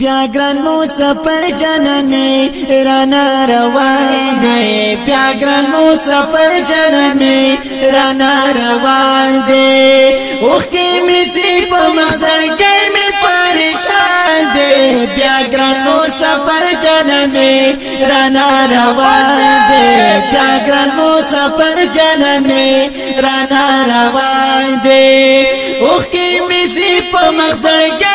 بیا ګران مو سفر جنمې رانا روان دی بیا ګران مو سفر جنمې رانا روان دی اوخ کې مې سي په مزل کې مې پریشان دی بیا ګران مو سفر جنمې رانا روان دی بیا ګران مو سفر جنمې رانا روان دی اوخ کې مې سي په مزل کې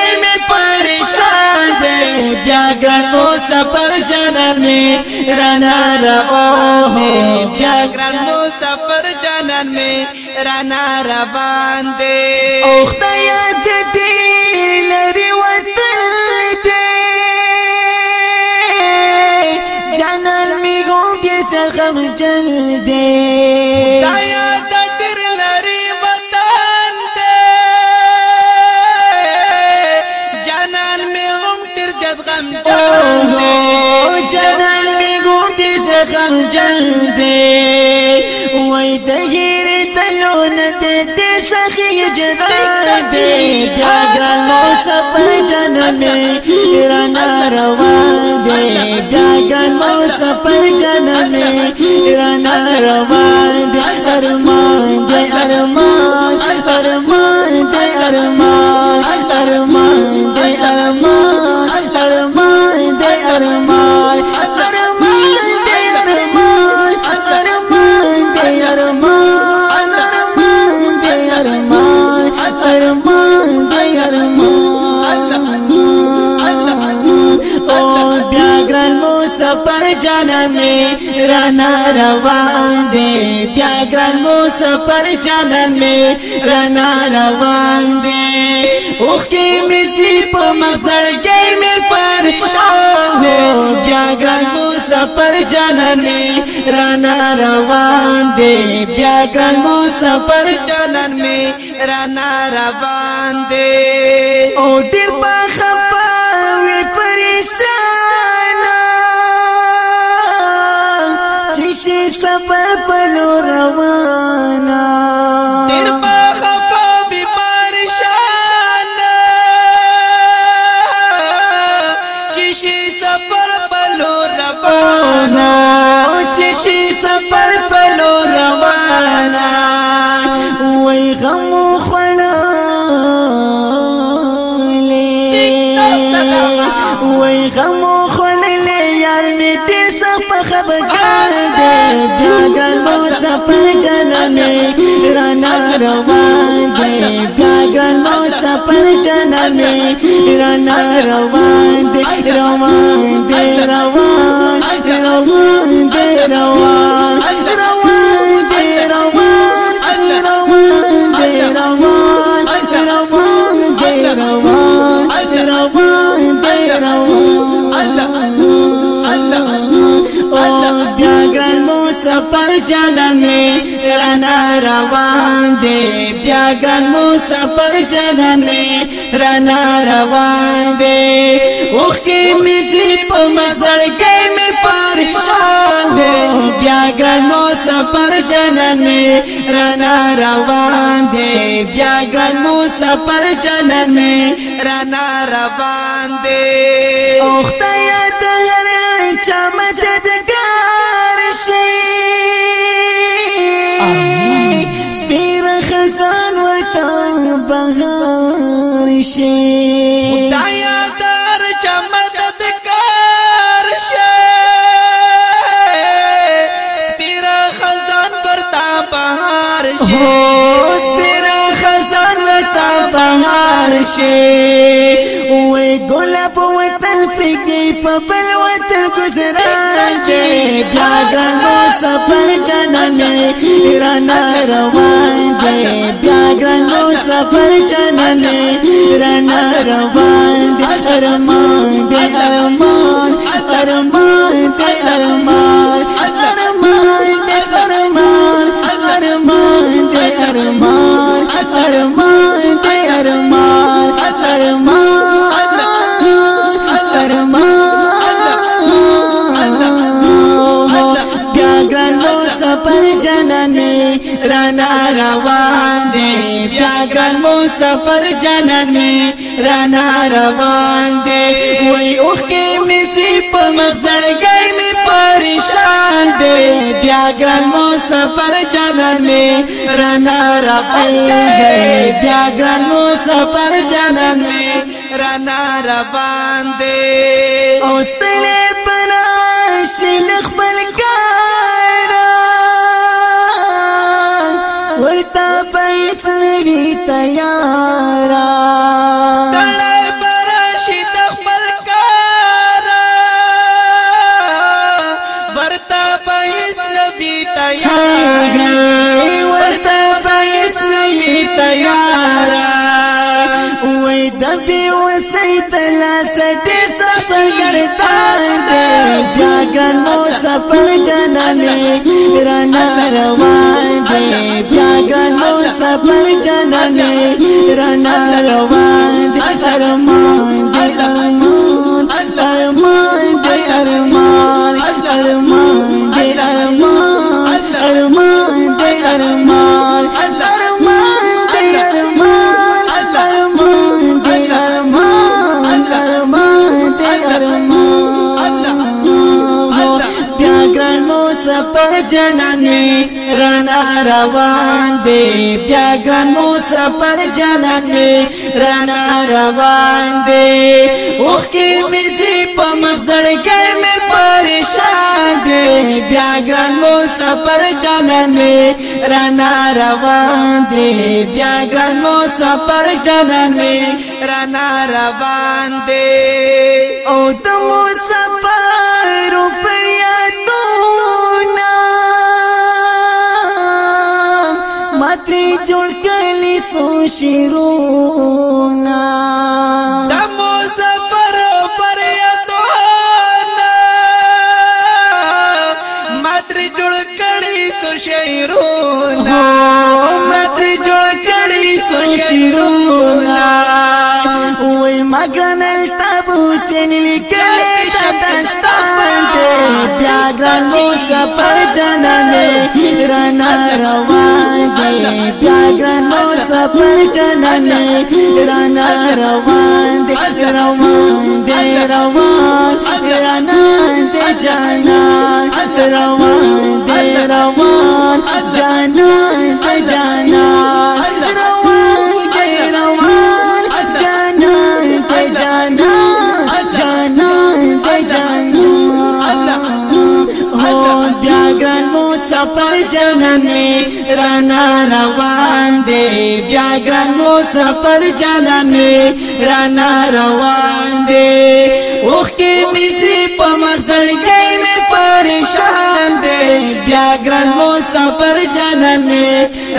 مو سفر جنن می رانا روان دی بیا ګران مو سفر جنن می رانا روان دی او خدای دې ټی لري وتل دې جنن می ګونګه څخه جن دې خدای دې لري جنگ دی وای د غیر تلو نه د دې سخی جنگ دی بیا ګران مو سپ جن می رنا روان دی بیا ګران مو سپ جن می رنا روان دی ارمان دی ارمان ارمان دی ارمان ارمان دی ارمان تعلق پر جانمي رنا روان دي بیا ګران مو سفر جانمي رنا روان دي اوخ کې مې سي په مزړ کې مې پر بیا ګران مو سفر جانمي رنا روان دي بیا ګران مو سفر جانمي رنا روان دي او ډېر په خپه وي پریشان شي سبب لور روانه جنمي رانا روان دي بیا ګران مو سفر جنمي رانا روان دي روان دي روان روان دي روان روان دي روان روان دي روان روان دي روان روان دي روان مسافر جانان می رنا روان دی بیا ګران مسافر جانان می رنا روان دی اوخ کې می زی په مزړ کې می پریشان دی بیا ګران مسافر جانان می رنا روان دی بیا ګران مسافر جانان می رنا روان دی اوخ ته د هر چا مدد کې بہار شے خدایا چا سے شے سپیرا خزان کرتا بہار شے لارشي وي ګلاب وطن پکې په بل وطن گزاران چې بیا ګرانو سفر جنانه رانا روان دی بیا ګرانو سفر جنانه رانا روان دی ارمان دي ارمان ارمان دي ارمان ارمان دي ارمان ارمان دي ارمان ارمان سفر جنن میں روان دے سفر رنا روان دے وہی اوخ کے گران مسافر جانان میں رانا ربائی ہے بیا گران مسافر جانان میں رانا ربان دے اوستنے پراش نخبل کارا ورطا پیس نوی تیارا سنگرتان دے بیا گرنو سفر جنمی رانا روان دے بیا گرنو سفر جنمی رانا روان دے ارمان پر جنن میں رنا روان دے بیا گران موسا پر جنن میں رنا روان دے اوخ کی میزی پا مغزڑ گر میں پریشان دے بیا گران موسا پر جنن میں رنا روان دے بیا گران موسا پر جنن میں رنا روان دے او تمو سپر دی جوړ کلی سو شیرونا د مسافر فریادونه ماتری جوړ کړي سو شیرونا ماتری جوړ کړي سو شیرونا وای مګنل تابو سین لیکل تا بیا ګرانو سفر جننې رنا روان دی بیا ګرانو سفر جننې رنا روان دی روان دی روان رنا دی جنان روان پر جننی رنا روان دی بیا ګران مو سفر جننی رنا روان دی اوخ کې مزي په مغزړ کې مې پریشان دی بیا ګران مو سفر جننی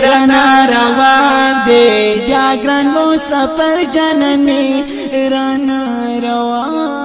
رنا روان دی بیا ګران مو سفر جننی رنا روان